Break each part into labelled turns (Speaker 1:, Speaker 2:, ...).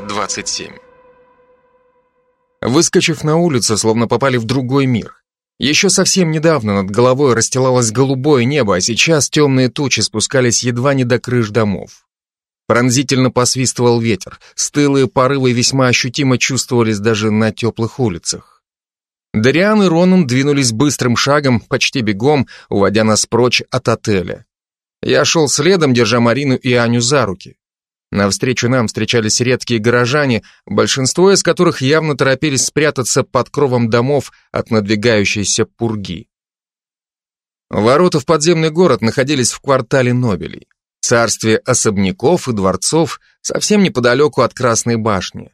Speaker 1: Глава 27
Speaker 2: Выскочив на улицу, словно попали в другой мир. Еще совсем недавно над головой расстилалось голубое небо, а сейчас темные тучи спускались едва не до крыш домов. Пронзительно посвистывал ветер, стылые порывы весьма ощутимо чувствовались даже на теплых улицах. Дариан и Ронан двинулись быстрым шагом, почти бегом, уводя нас прочь от отеля. Я шел следом, держа Марину и Аню за руки. Навстречу нам встречались редкие горожане, большинство из которых явно торопились спрятаться под кровом домов от надвигающейся пурги. Ворота в подземный город находились в квартале Нобелей, царстве особняков и дворцов совсем неподалеку от Красной башни.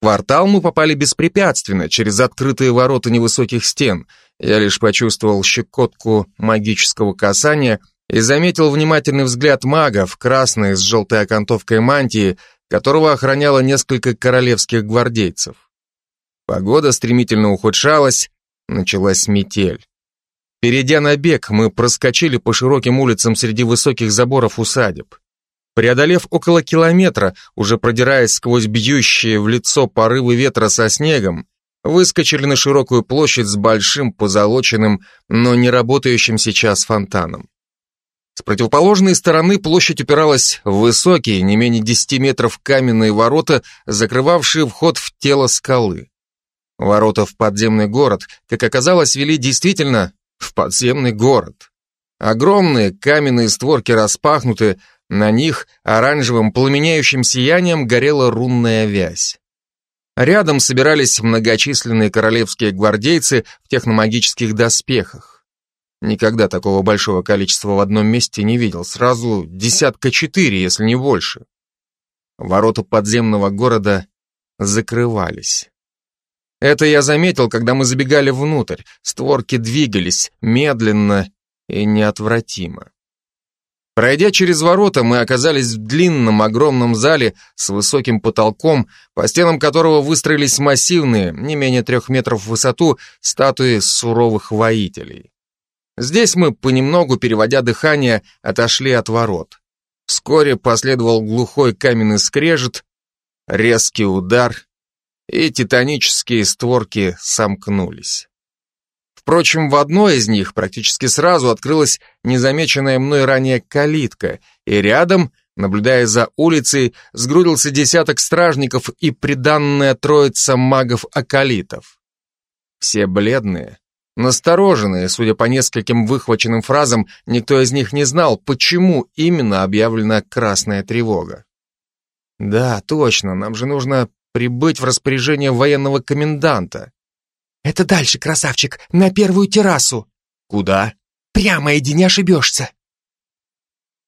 Speaker 2: В квартал мы попали беспрепятственно, через открытые ворота невысоких стен. Я лишь почувствовал щекотку магического касания – и заметил внимательный взгляд мага в красной с желтой окантовкой мантии, которого охраняло несколько королевских гвардейцев. Погода стремительно ухудшалась, началась метель. Перейдя на бег, мы проскочили по широким улицам среди высоких заборов усадеб. Преодолев около километра, уже продираясь сквозь бьющие в лицо порывы ветра со снегом, выскочили на широкую площадь с большим позолоченным, но не работающим сейчас фонтаном. С противоположной стороны площадь упиралась в высокие, не менее 10 метров каменные ворота, закрывавшие вход в тело скалы. Ворота в подземный город, как оказалось, вели действительно в подземный город. Огромные каменные створки распахнуты, на них оранжевым пламеняющим сиянием горела рунная вязь. Рядом собирались многочисленные королевские гвардейцы в техномагических доспехах. Никогда такого большого количества в одном месте не видел. Сразу десятка четыре, если не больше. Ворота подземного города закрывались. Это я заметил, когда мы забегали внутрь. Створки двигались медленно и неотвратимо. Пройдя через ворота, мы оказались в длинном огромном зале с высоким потолком, по стенам которого выстроились массивные, не менее трех метров в высоту, статуи суровых воителей. Здесь мы, понемногу переводя дыхание, отошли от ворот. Вскоре последовал глухой каменный скрежет, резкий удар, и титанические створки сомкнулись. Впрочем, в одной из них практически сразу открылась незамеченная мной ранее калитка, и рядом, наблюдая за улицей, сгрудился десяток стражников и приданная троица магов-акалитов. Все бледные, Настороженные, судя по нескольким выхваченным фразам, никто из них не знал, почему именно объявлена красная тревога. Да, точно, нам же нужно прибыть в распоряжение военного коменданта.
Speaker 3: Это дальше, красавчик, на первую террасу.
Speaker 2: Куда?
Speaker 3: Прямо иди, не ошибешься.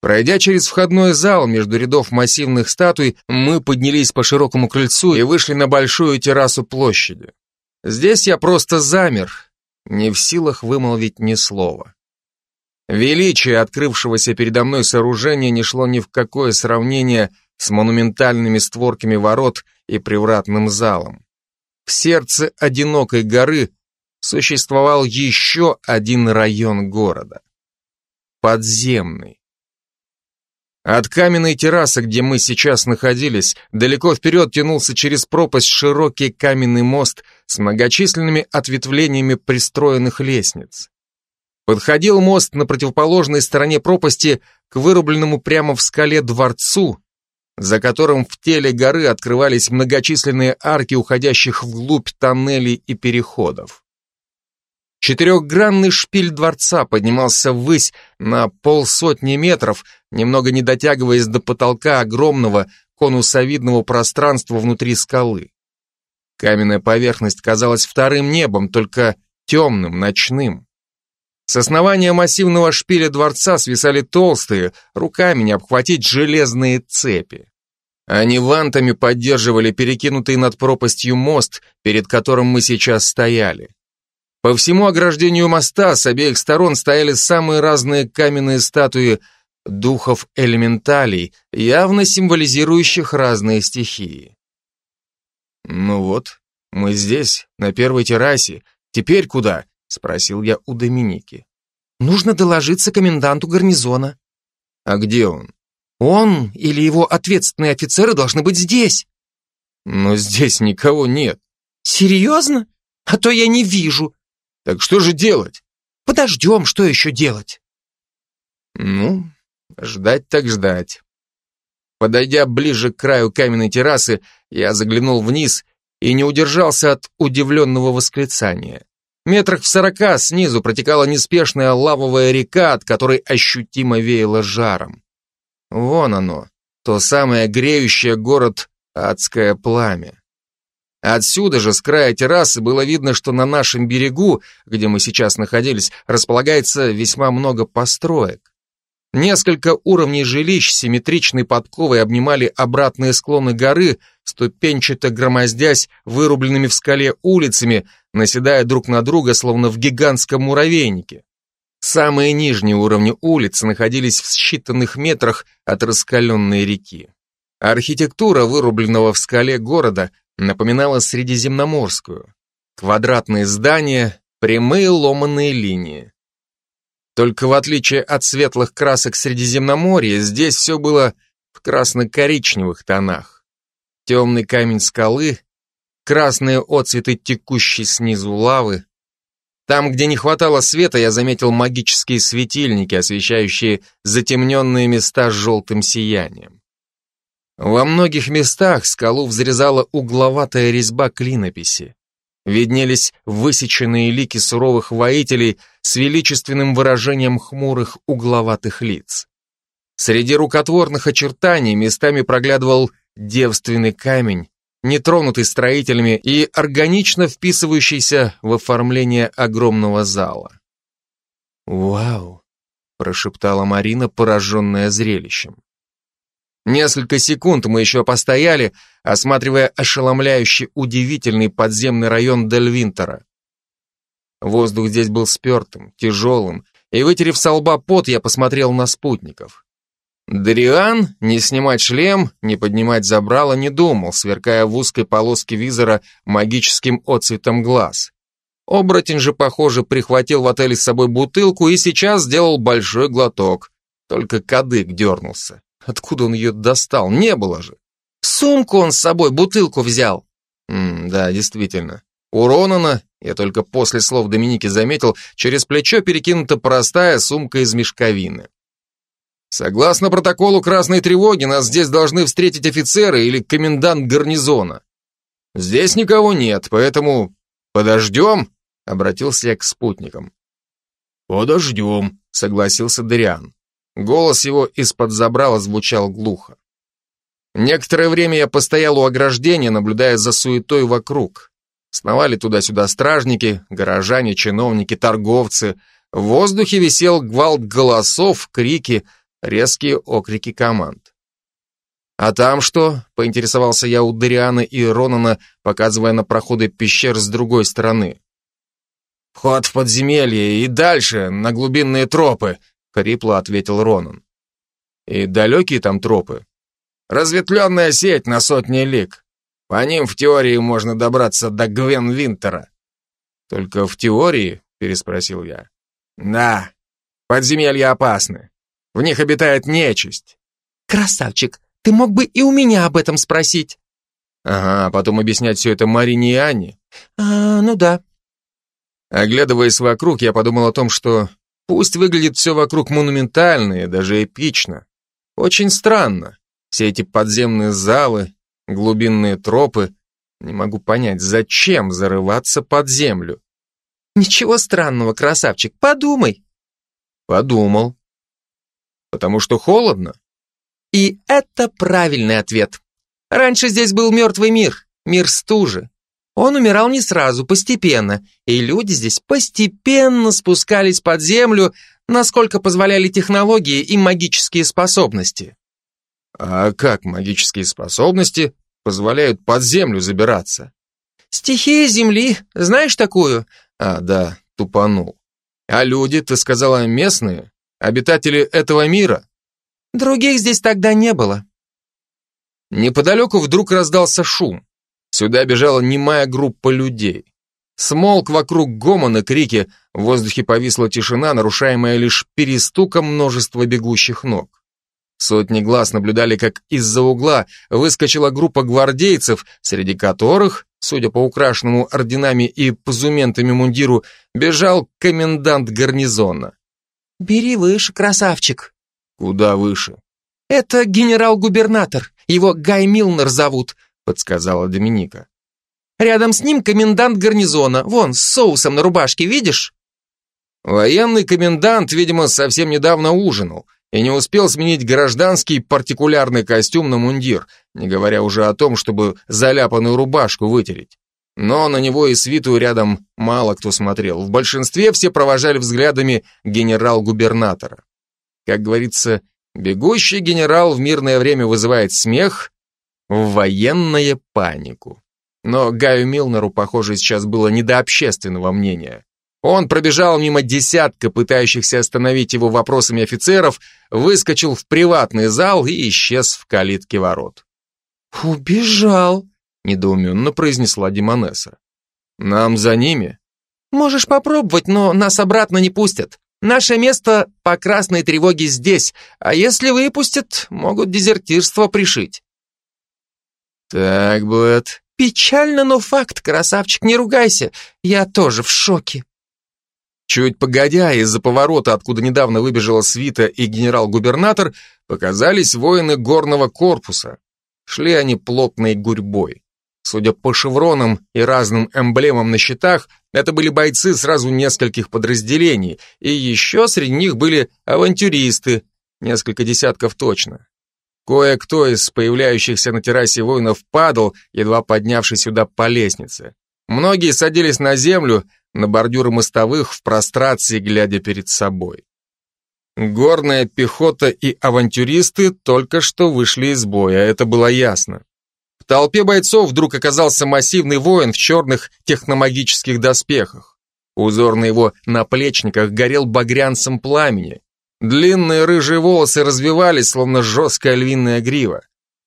Speaker 2: Пройдя через входной зал между рядов массивных статуй, мы поднялись по широкому крыльцу и вышли на большую террасу площади. Здесь я просто замер, не в силах вымолвить ни слова. Величие открывшегося передо мной сооружения не шло ни в какое сравнение с монументальными створками ворот и привратным залом. В сердце одинокой горы существовал еще один район города. Подземный. От каменной террасы, где мы сейчас находились, далеко вперед тянулся через пропасть широкий каменный мост с многочисленными ответвлениями пристроенных лестниц. Подходил мост на противоположной стороне пропасти к вырубленному прямо в скале дворцу, за которым в теле горы открывались многочисленные арки, уходящих вглубь тоннелей и переходов. Четырехгранный шпиль дворца поднимался ввысь на полсотни метров, немного не дотягиваясь до потолка огромного конусовидного пространства внутри скалы. Каменная поверхность казалась вторым небом, только темным, ночным. С основания массивного шпиля дворца свисали толстые, руками не обхватить железные цепи. Они вантами поддерживали перекинутый над пропастью мост, перед которым мы сейчас стояли. По всему ограждению моста с обеих сторон стояли самые разные каменные статуи духов элементалей, явно символизирующих разные стихии. «Ну вот, мы здесь, на первой террасе. Теперь куда?» — спросил я у Доминики.
Speaker 3: «Нужно доложиться коменданту гарнизона».
Speaker 2: «А где он?»
Speaker 3: «Он или его ответственные офицеры должны быть здесь».
Speaker 2: Но здесь никого нет.
Speaker 3: Серьезно? А то я не вижу.
Speaker 2: Так что же делать?
Speaker 3: Подождем, что еще делать?
Speaker 2: Ну, ждать так ждать. Подойдя ближе к краю каменной террасы, я заглянул вниз и не удержался от удивленного восклицания. Метрах в сорока снизу протекала неспешная лавовая река, от которой ощутимо веяло жаром. Вон оно, то самое греющее город адское пламя. Отсюда же, с края террасы, было видно, что на нашем берегу, где мы сейчас находились, располагается весьма много построек. Несколько уровней жилищ симметричной подковой обнимали обратные склоны горы, ступенчато громоздясь вырубленными в скале улицами, наседая друг на друга, словно в гигантском муравейнике. Самые нижние уровни улиц находились в считанных метрах от раскаленной реки. Архитектура вырубленного в скале города напоминала средиземноморскую. Квадратные здания, прямые ломаные линии. Только в отличие от светлых красок Средиземноморья, здесь все было в красно-коричневых тонах. Темный камень скалы, красные отцветы текущей снизу лавы. Там, где не хватало света, я заметил магические светильники, освещающие затемненные места желтым сиянием. Во многих местах скалу взрезала угловатая резьба клинописи. Виднелись высеченные лики суровых воителей с величественным выражением хмурых угловатых лиц. Среди рукотворных очертаний местами проглядывал девственный камень, нетронутый строителями и органично вписывающийся в оформление огромного зала. «Вау!» – прошептала Марина, пораженная зрелищем. Несколько секунд мы еще постояли, осматривая ошеломляющий удивительный подземный район Дель Винтера. Воздух здесь был спертым, тяжелым, и, вытерев со лба пот, я посмотрел на спутников. Дариан не снимать шлем, не поднимать забрало не думал, сверкая в узкой полоске визора магическим отцветом глаз. Оборотень же, похоже, прихватил в отеле с собой бутылку и сейчас сделал большой глоток. Только кадык дернулся. Откуда он ее достал? Не было же. Сумку он с собой, бутылку взял. М да, действительно. У Ронана, я только после слов Доминики заметил, через плечо перекинута простая сумка из мешковины. Согласно протоколу красной тревоги, нас здесь должны встретить офицеры или комендант гарнизона. Здесь никого нет, поэтому подождем, обратился я к спутникам. Подождем, согласился Дариан. Голос его из-под забрала звучал глухо. Некоторое время я постоял у ограждения, наблюдая за суетой вокруг. Сновали туда-сюда стражники, горожане, чиновники, торговцы. В воздухе висел гвалт голосов, крики, резкие окрики команд. «А там что?» — поинтересовался я у Дариана и Ронана, показывая на проходы пещер с другой стороны. «Вход в подземелье и дальше, на глубинные тропы», хрипло ответил Ронан. И далекие там тропы. Разветвленная сеть на сотни лиг. По ним в теории можно добраться до Гвен Винтера. Только в теории, переспросил я. Да, подземелья опасны. В них обитает нечисть.
Speaker 3: Красавчик, ты мог бы и у меня об этом спросить.
Speaker 2: Ага, а потом объяснять все это Марине и Анне.
Speaker 3: А, ну да.
Speaker 2: Оглядываясь вокруг, я подумал о том, что Пусть выглядит все вокруг монументально и даже эпично. Очень странно. Все эти подземные залы, глубинные тропы. Не могу понять, зачем зарываться под землю?
Speaker 3: Ничего странного, красавчик, подумай.
Speaker 2: Подумал. Потому что холодно.
Speaker 3: И это правильный ответ. Раньше здесь был мертвый мир, мир стужи. Он умирал не сразу, постепенно, и люди здесь постепенно спускались под землю, насколько позволяли технологии и магические способности.
Speaker 2: А как магические способности позволяют под землю забираться?
Speaker 3: Стихия земли, знаешь такую?
Speaker 2: А, да, тупанул. А люди, ты сказала, местные? Обитатели этого мира?
Speaker 3: Других здесь тогда не было.
Speaker 2: Неподалеку вдруг раздался шум. Сюда бежала немая группа людей. Смолк вокруг гомона крики, в воздухе повисла тишина, нарушаемая лишь перестуком множества бегущих ног. Сотни глаз наблюдали, как из-за угла выскочила группа гвардейцев, среди которых, судя по украшенному орденами и позументами мундиру, бежал комендант гарнизона.
Speaker 3: «Бери выше, красавчик».
Speaker 2: «Куда выше?»
Speaker 3: «Это генерал-губернатор. Его Гай Милнер зовут», — подсказала Доминика. «Рядом с ним комендант гарнизона. Вон, с соусом на рубашке, видишь?»
Speaker 2: Военный комендант, видимо, совсем недавно ужинал и не успел сменить гражданский партикулярный костюм на мундир, не говоря уже о том, чтобы заляпанную рубашку вытереть. Но на него и свиту рядом мало кто смотрел. В большинстве все провожали взглядами генерал-губернатора. Как говорится, бегущий генерал в мирное время вызывает смех, в военное панику. Но Гаю Милнеру, похоже, сейчас было не до общественного мнения. Он пробежал мимо десятка пытающихся остановить его вопросами офицеров, выскочил в приватный зал и исчез в калитке ворот.
Speaker 3: «Убежал», —
Speaker 2: недоуменно произнесла Димонеса. «Нам за ними?»
Speaker 3: «Можешь попробовать, но нас обратно не пустят. Наше место по красной тревоге здесь, а если выпустят, могут дезертирство пришить».
Speaker 2: «Так, Блэд...»
Speaker 3: «Печально, но факт, красавчик, не ругайся. Я тоже в шоке».
Speaker 2: Чуть погодя, из-за поворота, откуда недавно выбежала свита и генерал-губернатор, показались воины горного корпуса. Шли они плотной гурьбой. Судя по шевронам и разным эмблемам на щитах, это были бойцы сразу нескольких подразделений, и еще среди них были авантюристы, несколько десятков точно. Кое-кто из появляющихся на террасе воинов падал, едва поднявшись сюда по лестнице. Многие садились на землю, на бордюры мостовых в прострации, глядя перед собой. Горная пехота и авантюристы только что вышли из боя, это было ясно. В толпе бойцов вдруг оказался массивный воин в черных техномагических доспехах. Узор на его наплечниках горел багрянцем пламени. Длинные рыжие волосы развивались, словно жесткая львиная грива.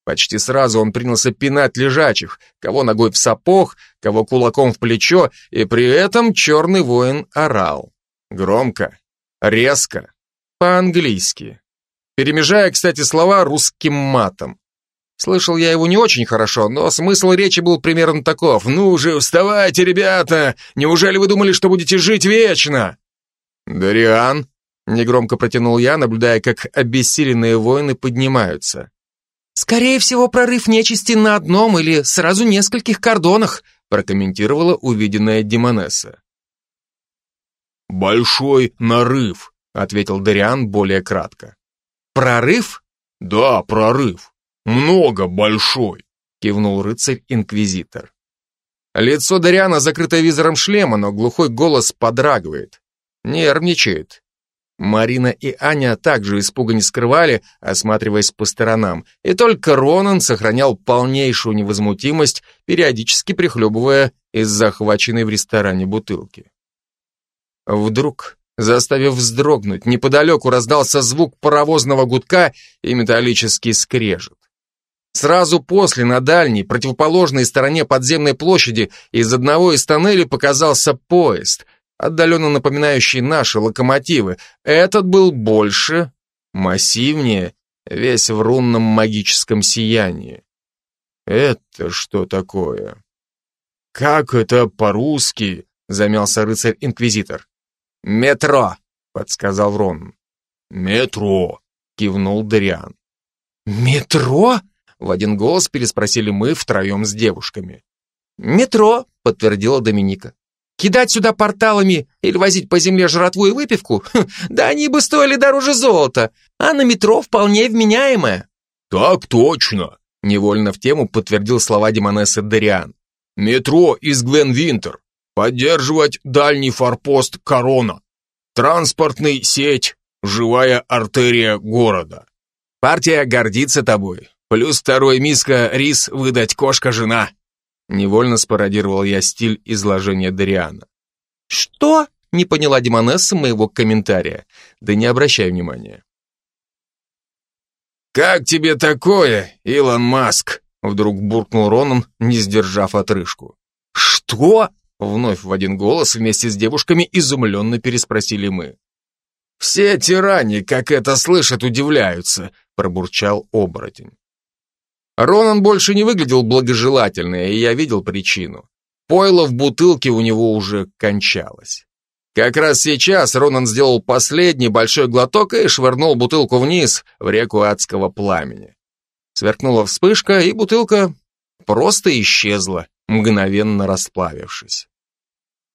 Speaker 2: Почти сразу он принялся пинать лежачих, кого ногой в сапог, кого кулаком в плечо, и при этом черный воин орал. Громко, резко, по-английски. Перемежая, кстати, слова русским матом. Слышал я его не очень хорошо, но смысл речи был примерно таков. «Ну же, вставайте, ребята! Неужели вы думали, что будете жить вечно?» «Дариан», — негромко протянул я, наблюдая, как обессиленные воины поднимаются.
Speaker 3: «Скорее всего, прорыв нечисти на одном или сразу нескольких кордонах»,
Speaker 2: прокомментировала увиденная Димонесса. «Большой нарыв», — ответил Дариан более кратко.
Speaker 3: «Прорыв?»
Speaker 2: «Да, прорыв. Много большой», — кивнул рыцарь-инквизитор. Лицо Дариана закрыто визором шлема, но глухой голос подрагивает. Нервничает. Марина и Аня также испуга не скрывали, осматриваясь по сторонам, и только Ронан сохранял полнейшую невозмутимость, периодически прихлебывая из захваченной в ресторане бутылки. Вдруг, заставив вздрогнуть, неподалеку раздался звук паровозного гудка и металлический скрежет. Сразу после, на дальней, противоположной стороне подземной площади, из одного из тоннелей показался поезд — отдаленно напоминающий наши локомотивы. Этот был больше, массивнее, весь в рунном магическом сиянии. Это что такое? Как это по-русски? Замялся рыцарь-инквизитор. Метро, подсказал Рон. Метро, кивнул Дариан.
Speaker 3: Метро?
Speaker 2: В один голос переспросили мы втроем с девушками.
Speaker 3: «Метро», — подтвердила Доминика. Кидать сюда порталами или возить по земле жратву и выпивку? Хм, да они бы стоили дороже золота, а на метро вполне вменяемое.
Speaker 2: Так точно, невольно в тему подтвердил слова Демонессы Дариан. Метро из Гленвинтер. Поддерживать дальний форпост Корона. Транспортный сеть, живая артерия города. Партия гордится тобой. Плюс второй миска рис выдать кошка-жена. Невольно спародировал я стиль изложения Дариана.
Speaker 3: «Что?» — не поняла Демонесса моего комментария. Да не обращай внимания.
Speaker 2: «Как тебе такое, Илон Маск?» Вдруг буркнул Ронан, не сдержав отрыжку.
Speaker 3: «Что?»
Speaker 2: Вновь в один голос вместе с девушками изумленно переспросили мы. «Все тиране, как это слышат, удивляются», пробурчал оборотень. Ронан больше не выглядел благожелательно, и я видел причину. Пойло в бутылке у него уже кончалось. Как раз сейчас Ронан сделал последний большой глоток и швырнул бутылку вниз в реку адского пламени. Сверкнула вспышка, и бутылка просто исчезла, мгновенно расплавившись.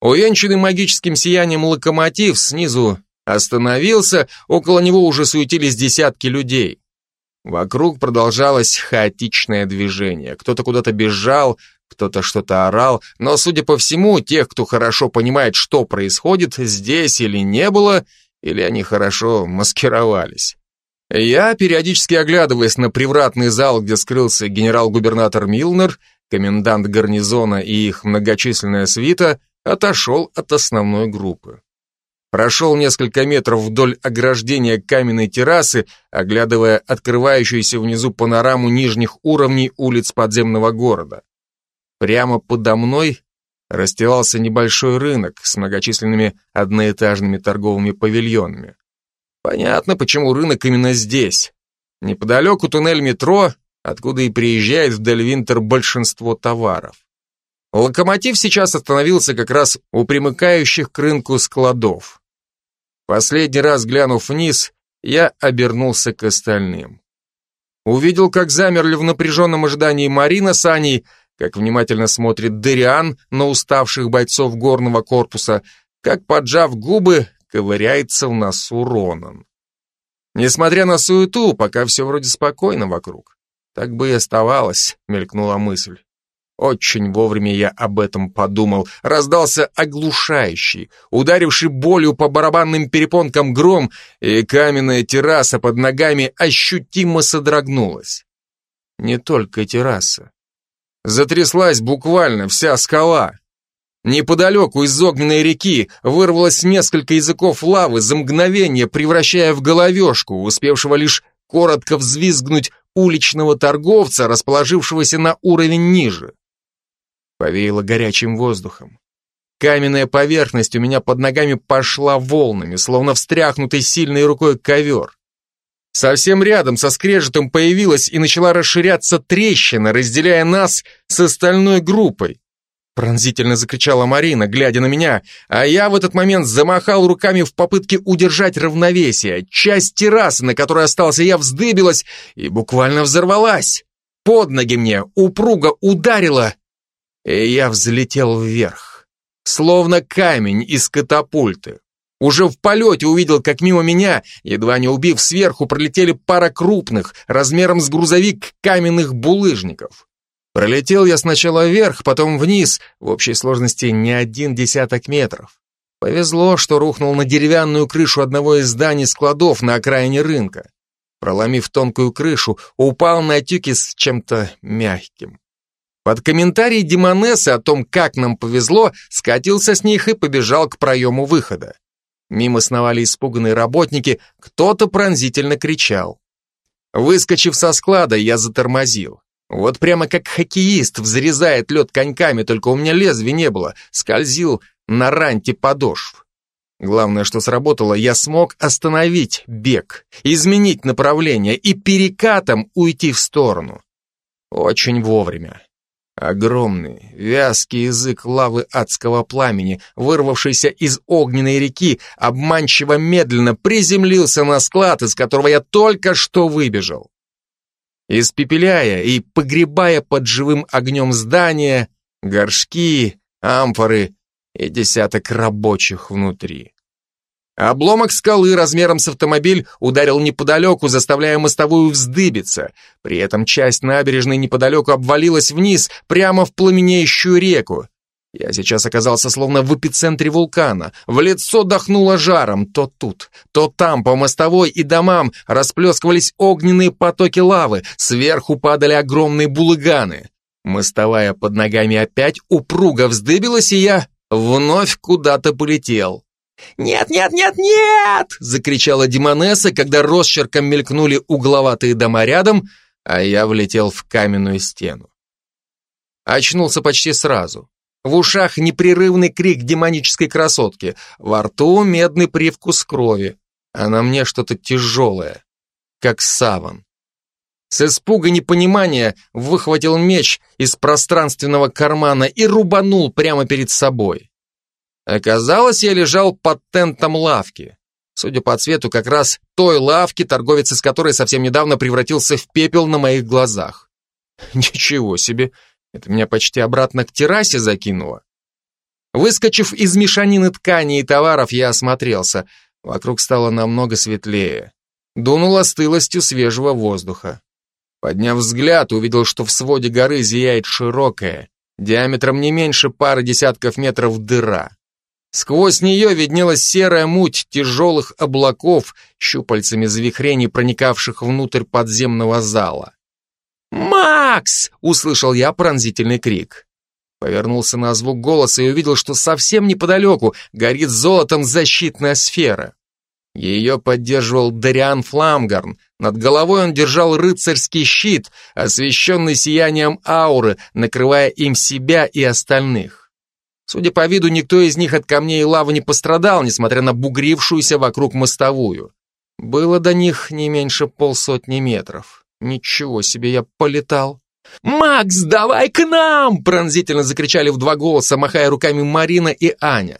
Speaker 2: Увенчанный магическим сиянием локомотив снизу остановился, около него уже суетились десятки людей. Вокруг продолжалось хаотичное движение. Кто-то куда-то бежал, кто-то что-то орал, но, судя по всему, тех, кто хорошо понимает, что происходит, здесь или не было, или они хорошо маскировались. Я, периодически оглядываясь на привратный зал, где скрылся генерал-губернатор Милнер, комендант гарнизона и их многочисленная свита, отошел от основной группы. Прошел несколько метров вдоль ограждения каменной террасы, оглядывая открывающуюся внизу панораму нижних уровней улиц подземного города. Прямо подо мной расстилался небольшой рынок с многочисленными одноэтажными торговыми павильонами. Понятно, почему рынок именно здесь. Неподалеку туннель метро, откуда и приезжает в Дельвинтер большинство товаров. Локомотив сейчас остановился как раз у примыкающих к рынку складов. Последний раз глянув вниз, я обернулся к остальным. Увидел, как замерли в напряженном ожидании Марина с Аней, как внимательно смотрит Дериан на уставших бойцов горного корпуса, как, поджав губы, ковыряется в носу Ронан. Несмотря на суету, пока все вроде спокойно вокруг. Так бы и оставалось, мелькнула мысль. Очень вовремя я об этом подумал. Раздался оглушающий, ударивший болью по барабанным перепонкам гром, и каменная терраса под ногами ощутимо содрогнулась. Не только терраса. Затряслась буквально вся скала. Неподалеку из огненной реки вырвалось несколько языков лавы за мгновение, превращая в головешку, успевшего лишь коротко взвизгнуть уличного торговца, расположившегося на уровень ниже. Повеяло горячим воздухом. Каменная поверхность у меня под ногами пошла волнами, словно встряхнутый сильной рукой ковер. Совсем рядом со скрежетом появилась и начала расширяться трещина, разделяя нас с остальной группой. Пронзительно закричала Марина, глядя на меня, а я в этот момент замахал руками в попытке удержать равновесие. Часть террасы, на которой остался я, вздыбилась и буквально взорвалась. Под ноги мне упруго ударила, и я взлетел вверх, словно камень из катапульты. Уже в полете увидел, как мимо меня, едва не убив сверху, пролетели пара крупных, размером с грузовик, каменных булыжников. Пролетел я сначала вверх, потом вниз, в общей сложности не один десяток метров. Повезло, что рухнул на деревянную крышу одного из зданий складов на окраине рынка. Проломив тонкую крышу, упал на тюки с чем-то мягким. Под комментарий Демонессы о том, как нам повезло, скатился с них и побежал к проему выхода. Мимо сновали испуганные работники, кто-то пронзительно кричал. Выскочив со склада, я затормозил. Вот прямо как хоккеист взрезает лед коньками, только у меня лезвия не было, скользил на ранте подошв. Главное, что сработало, я смог остановить бег, изменить направление и перекатом уйти в сторону. Очень вовремя. Огромный, вязкий язык лавы адского пламени, вырвавшийся из огненной реки, обманчиво медленно приземлился на склад, из которого я только что выбежал. Испепеляя и погребая под живым огнем здания, горшки, амфоры и десяток рабочих внутри. Обломок скалы размером с автомобиль ударил неподалеку, заставляя мостовую вздыбиться. При этом часть набережной неподалеку обвалилась вниз, прямо в пламенеющую реку. Я сейчас оказался словно в эпицентре вулкана. В лицо дохнуло жаром. То тут, то там, по мостовой и домам расплескивались огненные потоки лавы. Сверху падали огромные булыганы. Мостовая под ногами опять упруго вздыбилась, и я вновь куда-то полетел. «Нет, нет, нет, нет!» — закричала Димонесса, когда росчерком мелькнули угловатые дома рядом, а я влетел в каменную стену. Очнулся почти сразу. В ушах непрерывный крик демонической красотки, во рту медный привкус крови, а на мне что-то тяжелое, как саван. С испуга непонимания выхватил меч из пространственного кармана и рубанул прямо перед собой. Оказалось, я лежал под тентом лавки. Судя по цвету, как раз той лавки, торговец из которой совсем недавно превратился в пепел на моих глазах. Ничего себе, это меня почти обратно к террасе закинуло. Выскочив из мешанины тканей и товаров, я осмотрелся. Вокруг стало намного светлее. Дунуло стылостью свежего воздуха. Подняв взгляд, увидел, что в своде горы зияет широкая, диаметром не меньше пары десятков метров дыра. Сквозь нее виднелась серая муть тяжелых облаков, щупальцами завихрений, проникавших внутрь подземного зала. «Макс!» — услышал я пронзительный крик. Повернулся на звук голоса и увидел, что совсем неподалеку горит золотом защитная сфера. Ее поддерживал Дариан Фламгарн. Над головой он держал рыцарский щит, освещенный сиянием ауры, накрывая им себя и остальных. Судя по виду, никто из них от камней и лавы не пострадал, несмотря на бугрившуюся вокруг мостовую. Было до них не меньше полсотни метров. Ничего себе, я полетал. «Макс, давай к нам!» пронзительно закричали в два голоса, махая руками Марина и Аня.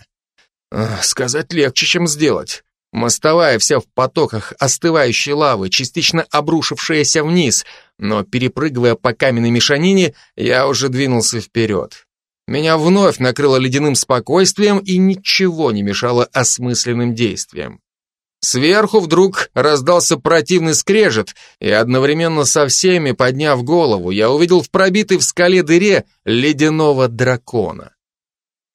Speaker 2: Сказать легче, чем сделать. Мостовая вся в потоках остывающей лавы, частично обрушившаяся вниз, но, перепрыгивая по каменной мешанине, я уже двинулся вперед. Меня вновь накрыло ледяным спокойствием и ничего не мешало осмысленным действиям. Сверху вдруг раздался противный скрежет, и одновременно со всеми, подняв голову, я увидел в пробитой в скале дыре ледяного дракона.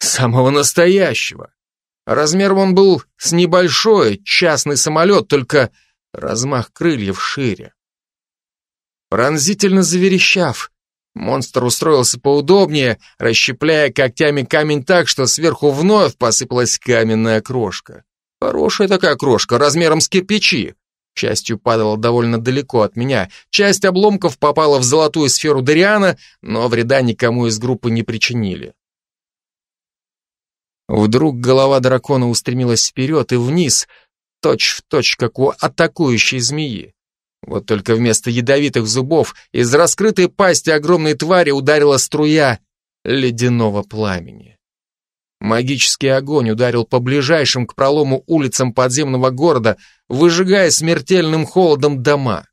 Speaker 2: Самого настоящего. Размером он был с небольшой частный самолет, только размах крыльев шире. Пронзительно заверещав, монстр устроился поудобнее, расщепляя когтями камень так, что сверху вновь посыпалась каменная крошка. Хорошая такая крошка, размером с кирпичи. К счастью, падала довольно далеко от меня. Часть обломков попала в золотую сферу Дариана, но вреда никому из группы не причинили. Вдруг голова дракона устремилась вперед и вниз, точь в точь, как у атакующей змеи. Вот только вместо ядовитых зубов из раскрытой пасти огромной твари ударила струя ледяного пламени. Магический огонь ударил по ближайшим к пролому улицам подземного города, выжигая смертельным холодом дома.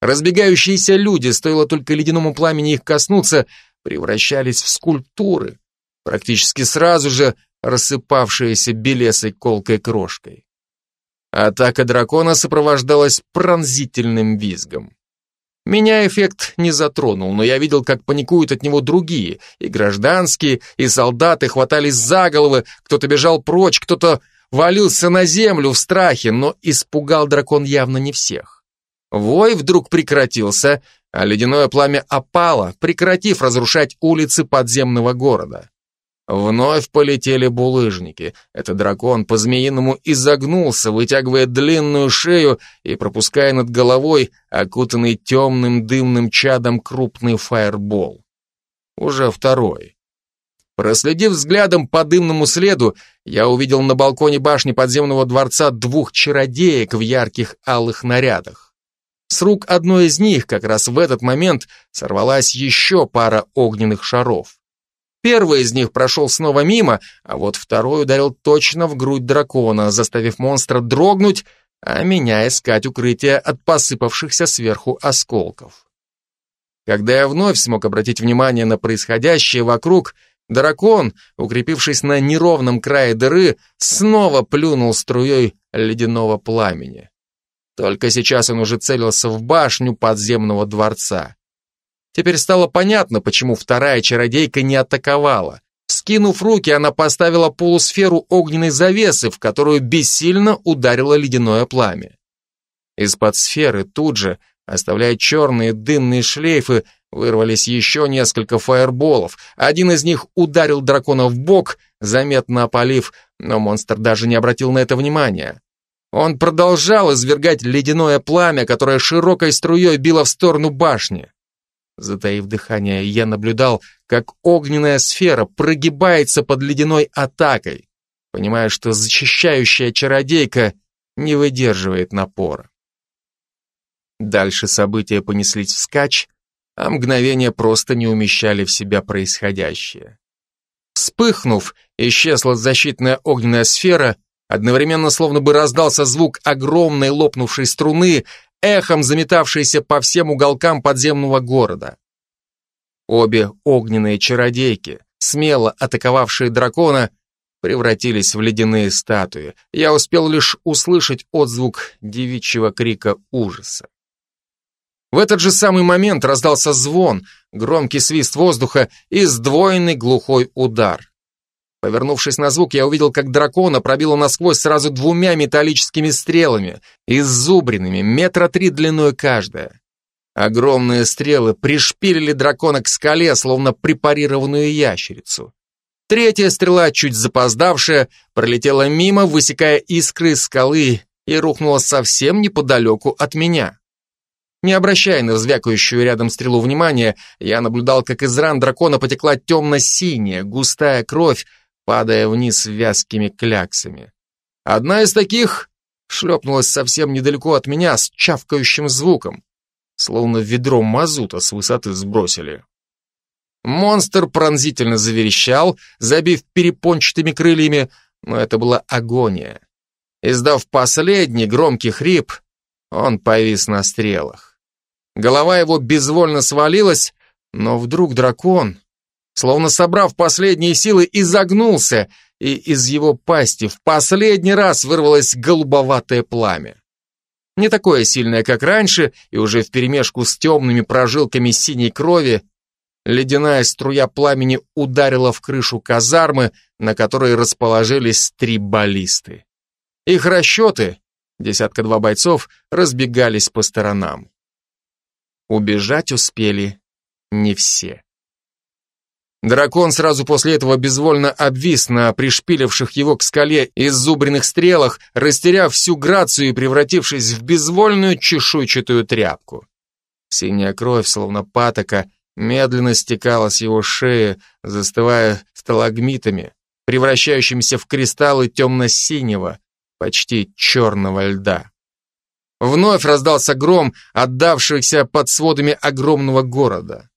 Speaker 2: Разбегающиеся люди, стоило только ледяному пламени их коснуться, превращались в скульптуры, практически сразу же рассыпавшиеся белесой колкой крошкой. Атака дракона сопровождалась пронзительным визгом. Меня эффект не затронул, но я видел, как паникуют от него другие, и гражданские, и солдаты хватались за головы, кто-то бежал прочь, кто-то валился на землю в страхе, но испугал дракон явно не всех. Вой вдруг прекратился, а ледяное пламя опало, прекратив разрушать улицы подземного города. Вновь полетели булыжники. Этот дракон по-змеиному изогнулся, вытягивая длинную шею и пропуская над головой окутанный темным дымным чадом крупный фаербол. Уже второй. Проследив взглядом по дымному следу, я увидел на балконе башни подземного дворца двух чародеек в ярких алых нарядах. С рук одной из них как раз в этот момент сорвалась еще пара огненных шаров. Первый из них прошел снова мимо, а вот второй ударил точно в грудь дракона, заставив монстра дрогнуть, а меня искать укрытие от посыпавшихся сверху осколков. Когда я вновь смог обратить внимание на происходящее вокруг, дракон, укрепившись на неровном крае дыры, снова плюнул струей ледяного пламени. Только сейчас он уже целился в башню подземного дворца. Теперь стало понятно, почему вторая чародейка не атаковала. Скинув руки, она поставила полусферу огненной завесы, в которую бессильно ударило ледяное пламя. Из-под сферы тут же, оставляя черные дымные шлейфы, вырвались еще несколько фаерболов. Один из них ударил дракона в бок, заметно опалив, но монстр даже не обратил на это внимания. Он продолжал извергать ледяное пламя, которое широкой струей било в сторону башни. Затаив дыхание, я наблюдал, как огненная сфера прогибается под ледяной атакой, понимая, что защищающая чародейка не выдерживает напора. Дальше события понеслись вскачь, а мгновения просто не умещали в себя происходящее. Вспыхнув, исчезла защитная огненная сфера, одновременно словно бы раздался звук огромной лопнувшей струны, эхом заметавшейся по всем уголкам подземного города. Обе огненные чародейки, смело атаковавшие дракона, превратились в ледяные статуи. Я успел лишь услышать отзвук девичьего крика ужаса. В этот же самый момент раздался звон, громкий свист воздуха и сдвоенный глухой удар. Повернувшись на звук, я увидел, как дракона пробило насквозь сразу двумя металлическими стрелами, иззубренными, метра три длиной каждая. Огромные стрелы пришпилили дракона к скале, словно препарированную ящерицу. Третья стрела, чуть запоздавшая, пролетела мимо, высекая искры скалы и рухнула совсем неподалеку от меня. Не обращая на звякающую рядом стрелу внимания, я наблюдал, как из ран дракона потекла темно-синяя, густая кровь, падая вниз вязкими кляксами. Одна из таких шлепнулась совсем недалеко от меня с чавкающим звуком, словно ведро мазута с высоты сбросили. Монстр пронзительно заверещал, забив перепончатыми крыльями, но это была агония. Издав последний громкий хрип, он повис на стрелах. Голова его безвольно свалилась, но вдруг дракон, словно собрав последние силы, изогнулся, и из его пасти в последний раз вырвалось голубоватое пламя. Не такое сильное, как раньше, и уже вперемешку с темными прожилками синей крови, ледяная струя пламени ударила в крышу казармы, на которой расположились три баллисты. Их расчеты, десятка-два бойцов, разбегались по сторонам. Убежать успели не все. Дракон сразу после этого безвольно обвис на пришпиливших его к скале иззубренных стрелах, растеряв всю грацию и превратившись в безвольную чешуйчатую тряпку. Синяя кровь, словно патока, медленно стекала с его шеи, застывая сталагмитами, превращающимися в кристаллы темно-синего, почти черного льда. Вновь раздался гром, отдавшийся под сводами огромного города.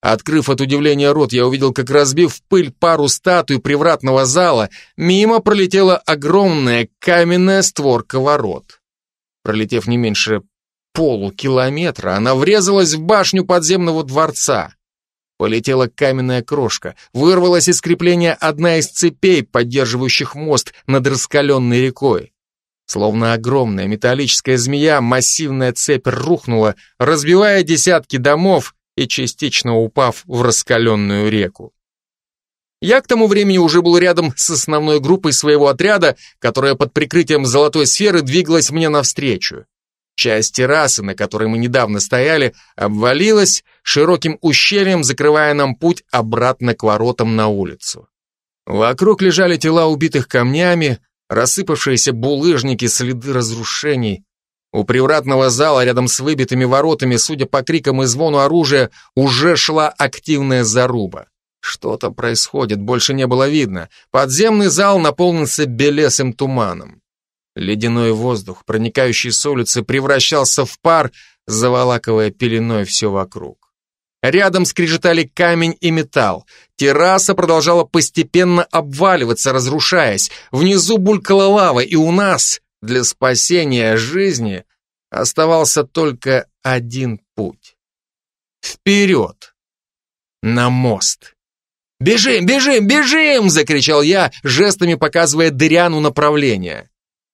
Speaker 2: Открыв от удивления рот, я увидел, как разбив в пыль пару статуй привратного зала, мимо пролетела огромная каменная створка ворот. Пролетев не меньше полукилометра, она врезалась в башню подземного дворца. Полетела каменная крошка, вырвалась из крепления одна из цепей, поддерживающих мост над раскаленной рекой. Словно огромная металлическая змея, массивная цепь рухнула, разбивая десятки домов, и частично упав в раскаленную реку. Я к тому времени уже был рядом с основной группой своего отряда, которая под прикрытием золотой сферы двигалась мне навстречу. Часть террасы, на которой мы недавно стояли, обвалилась широким ущельем, закрывая нам путь обратно к воротам на улицу. Вокруг лежали тела убитых камнями, рассыпавшиеся булыжники, следы разрушений, у привратного зала рядом с выбитыми воротами, судя по крикам и звону оружия, уже шла активная заруба. Что-то происходит, больше не было видно. Подземный зал наполнился белесым туманом. Ледяной воздух, проникающий с улицы, превращался в пар, заволакивая пеленой все вокруг. Рядом скрежетали камень и металл. Терраса продолжала постепенно обваливаться, разрушаясь. Внизу булькала лава, и у нас для спасения жизни оставался только один путь. Вперед! На мост! «Бежим, бежим, бежим!» — закричал я, жестами показывая Дыриану направление.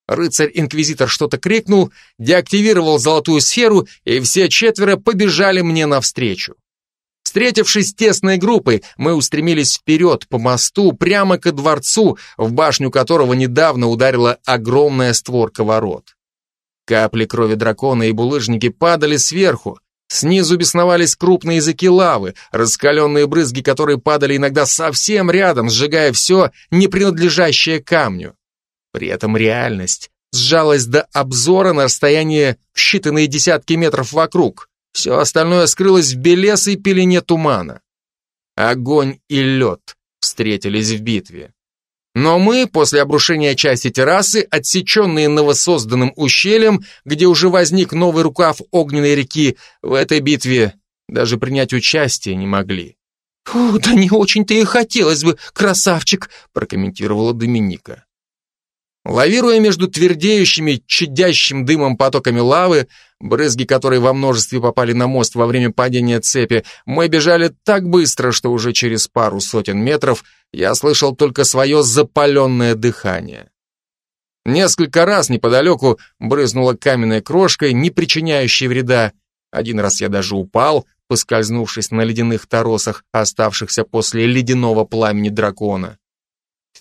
Speaker 2: Рыцарь-инквизитор что-то крикнул, деактивировал золотую сферу, и все четверо побежали мне навстречу. Встретившись тесной группой, мы устремились вперед по мосту прямо ко дворцу, в башню которого недавно ударила огромная створка ворот. Капли крови дракона и булыжники падали сверху, Снизу бесновались крупные языки лавы, раскаленные брызги, которые падали иногда совсем рядом, сжигая все, не принадлежащее камню. При этом реальность сжалась до обзора на расстояние в считанные десятки метров вокруг. Все остальное скрылось в белесой пелене тумана. Огонь и лед встретились в битве. Но мы, после обрушения части террасы, отсеченные новосозданным ущельем, где уже возник новый рукав огненной реки, в этой битве даже принять участие не могли.
Speaker 3: «Фу, да не очень-то и хотелось бы, красавчик», прокомментировала Доминика.
Speaker 2: Лавируя между твердеющими, чадящим дымом потоками лавы, брызги которой во множестве попали на мост во время падения цепи, мы бежали так быстро, что уже через пару сотен метров я слышал только свое запаленное дыхание. Несколько раз неподалеку брызнула каменной крошкой, не причиняющей вреда. Один раз я даже упал, поскользнувшись на ледяных торосах, оставшихся после ледяного пламени дракона.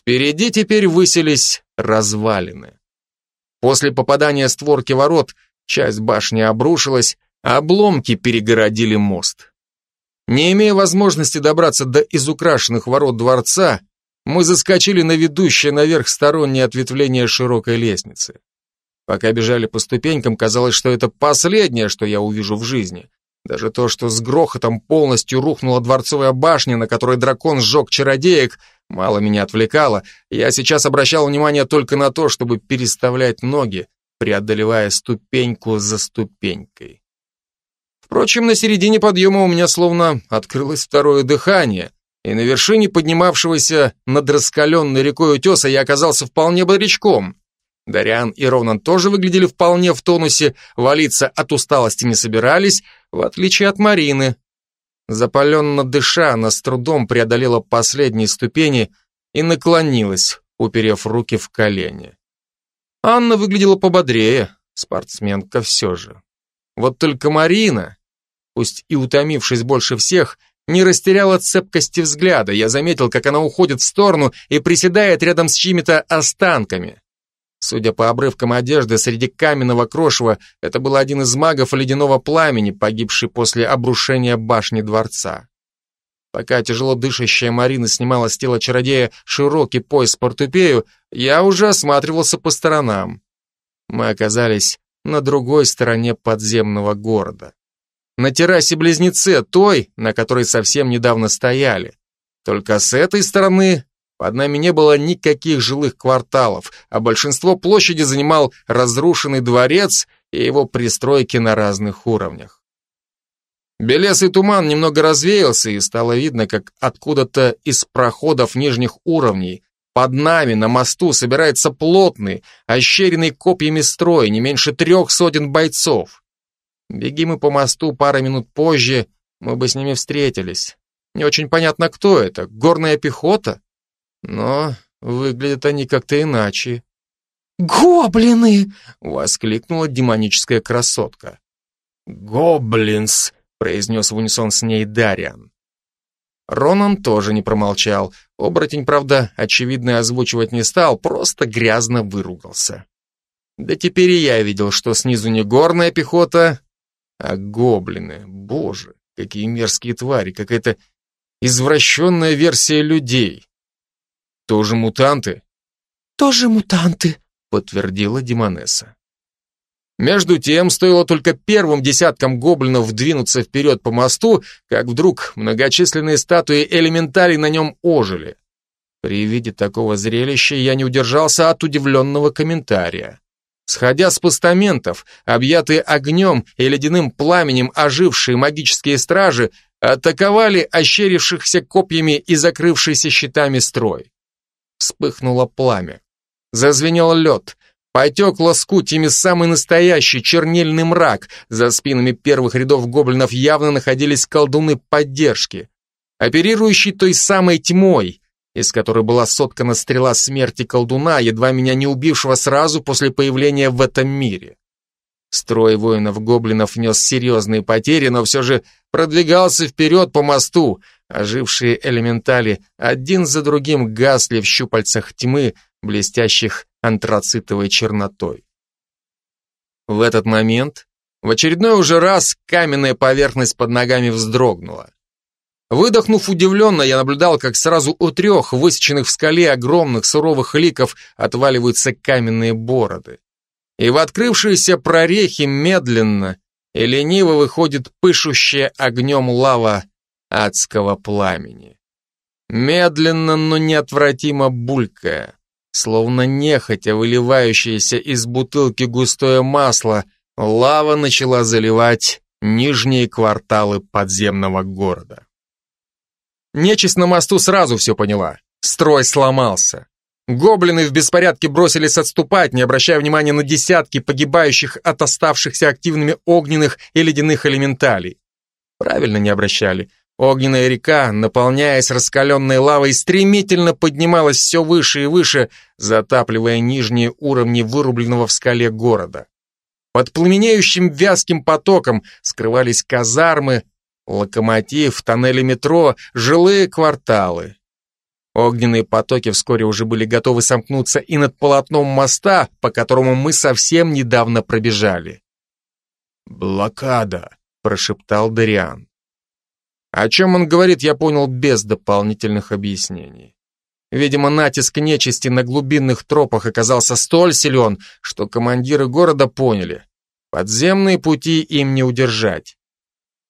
Speaker 2: Впереди теперь высились развалины. После попадания створки ворот часть башни обрушилась, а обломки перегородили мост. Не имея возможности добраться до изукрашенных ворот дворца, мы заскочили на ведущее наверх стороннее ответвление широкой лестницы. Пока бежали по ступенькам, казалось, что это последнее, что я увижу в жизни. Даже то, что с грохотом полностью рухнула дворцовая башня, на которой дракон сжег чародеек, мало меня отвлекало. Я сейчас обращал внимание только на то, чтобы переставлять ноги, преодолевая ступеньку за ступенькой. Впрочем, на середине подъема у меня словно открылось второе дыхание, и на вершине поднимавшегося над раскаленной рекой утеса я оказался вполне бодрячком. Дариан и Ронан тоже выглядели вполне в тонусе, валиться от усталости не собирались, в отличие от Марины. Запаленно дыша, она с трудом преодолела последние ступени и наклонилась, уперев руки в колени. Анна выглядела пободрее, спортсменка все же. Вот только Марина, пусть и утомившись больше всех, не растеряла цепкости взгляда. Я заметил, как она уходит в сторону и приседает рядом с чьими-то останками. Судя по обрывкам одежды, среди каменного крошева это был один из магов ледяного пламени, погибший после обрушения башни дворца. Пока тяжело дышащая Марина снимала с тела чародея широкий пояс портупею, я уже осматривался по сторонам. Мы оказались на другой стороне подземного города. На террасе-близнеце, той, на которой совсем недавно стояли. Только с этой стороны под нами не было никаких жилых кварталов, а большинство площади занимал разрушенный дворец и его пристройки на разных уровнях. Белесый туман немного развеялся, и стало видно, как откуда-то из проходов нижних уровней под нами на мосту собирается плотный, ощеренный копьями строй, не меньше трех сотен бойцов. Беги мы по мосту пару минут позже, мы бы с ними встретились. Не очень понятно, кто это, горная пехота? Но выглядят они как-то иначе.
Speaker 3: «Гоблины!»
Speaker 2: — воскликнула демоническая красотка. «Гоблинс!» — произнес в унисон с ней Дариан. Ронан тоже не промолчал. Оборотень, правда, очевидно озвучивать не стал, просто грязно выругался. Да теперь и я видел, что снизу не горная пехота, а гоблины. Боже, какие мерзкие твари, какая-то извращенная версия людей. Тоже мутанты?
Speaker 3: Тоже мутанты,
Speaker 2: подтвердила Димонеса. Между тем, стоило только первым десяткам гоблинов двинуться вперед по мосту, как вдруг многочисленные статуи элементалей на нем ожили. При виде такого зрелища я не удержался от удивленного комментария. Сходя с постаментов, объятые огнем и ледяным пламенем ожившие магические стражи атаковали ощерившихся копьями и закрывшийся щитами строй. Вспыхнуло пламя. Зазвенел лед. Потек лоскутьями самый настоящий чернильный мрак. За спинами первых рядов гоблинов явно находились колдуны поддержки. Оперирующий той самой тьмой, из которой была соткана стрела смерти колдуна, едва меня не убившего сразу после появления в этом мире. Строй воинов-гоблинов нес серьезные потери, но все же продвигался вперед по мосту. Ожившие элементали один за другим гасли в щупальцах тьмы, блестящих антрацитовой чернотой. В этот момент в очередной уже раз каменная поверхность под ногами вздрогнула. Выдохнув удивленно, я наблюдал, как сразу у трех высеченных в скале огромных суровых ликов отваливаются каменные бороды и в открывшиеся прорехи медленно и лениво выходит пышущая огнем лава адского пламени. медленно, но неотвратимо булькая, словно нехотя выливающееся из бутылки густое масло, лава начала заливать нижние кварталы подземного города. Нечисть на мосту сразу все поняла. Строй сломался. Гоблины в беспорядке бросились отступать, не обращая внимания на десятки погибающих от оставшихся активными огненных и ледяных элементалей. Правильно не обращали. Огненная река, наполняясь раскаленной лавой, стремительно поднималась все выше и выше, затапливая нижние уровни вырубленного в скале города. Под пламенеющим вязким потоком скрывались казармы, локомотив, тоннели метро, жилые кварталы. Огненные потоки вскоре уже были готовы сомкнуться и над полотном моста, по которому мы совсем недавно пробежали. «Блокада», — прошептал Дариан. О чем он говорит, я понял без дополнительных объяснений. Видимо, натиск нечисти на глубинных тропах оказался столь силен, что командиры города поняли, подземные пути им не удержать.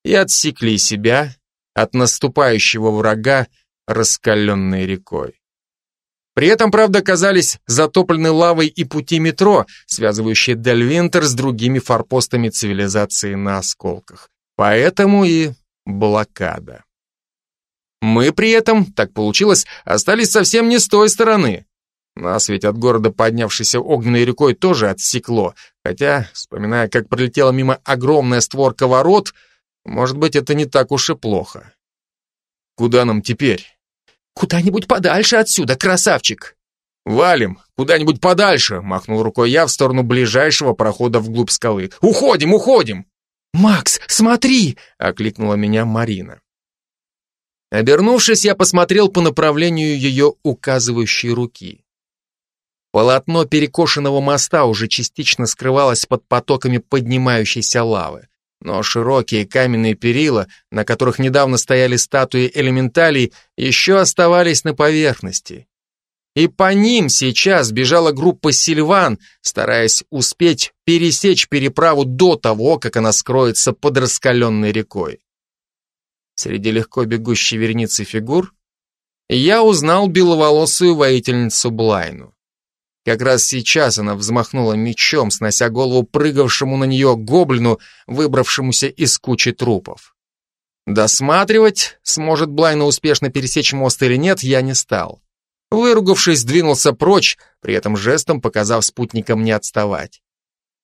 Speaker 2: И отсекли себя от наступающего врага, раскаленной рекой. При этом, правда, оказались затоплены лавой и пути метро, связывающие Дельвинтер с другими форпостами цивилизации на осколках. Поэтому и блокада. Мы при этом, так получилось, остались совсем не с той стороны. Нас ведь от города, поднявшейся огненной рекой, тоже отсекло, хотя, вспоминая, как пролетела мимо огромная створка ворот, может быть, это не так уж и плохо. Куда нам теперь?
Speaker 3: Куда-нибудь подальше отсюда, красавчик.
Speaker 2: Валим, куда-нибудь подальше, махнул рукой я в сторону ближайшего прохода вглубь скалы. Уходим, уходим.
Speaker 3: Макс, смотри, окликнула меня Марина. Обернувшись, я посмотрел по направлению ее указывающей руки. Полотно перекошенного моста уже частично скрывалось под потоками поднимающейся лавы но широкие каменные перила, на которых недавно стояли статуи элементалей, еще оставались на поверхности. И по ним сейчас бежала группа сильван, стараясь успеть пересечь переправу до того, как она скроется под раскаленной рекой. Среди легко бегущей верницы фигур я узнал беловолосую воительницу Блайну. Как раз сейчас она взмахнула мечом, снося голову прыгавшему на нее гоблину, выбравшемуся из кучи трупов. Досматривать, сможет Блайна успешно пересечь мост или нет, я не стал. Выругавшись, двинулся прочь, при этом жестом показав спутникам не отставать.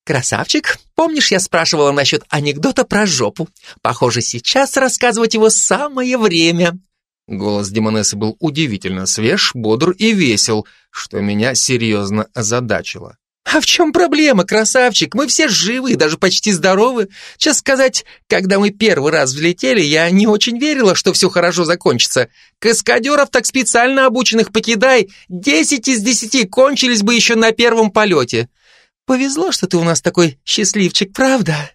Speaker 3: «Красавчик, помнишь, я спрашивала насчет анекдота про жопу? Похоже, сейчас рассказывать его самое время», Голос Демонессы был удивительно свеж, бодр и весел, что меня серьезно озадачило. «А в чем проблема, красавчик? Мы все живы, даже почти здоровы. Сейчас сказать, когда мы первый раз взлетели, я не очень верила, что все хорошо закончится. Каскадеров так специально обученных покидай, десять из десяти кончились бы еще на первом полете. Повезло, что ты у нас такой счастливчик, правда?»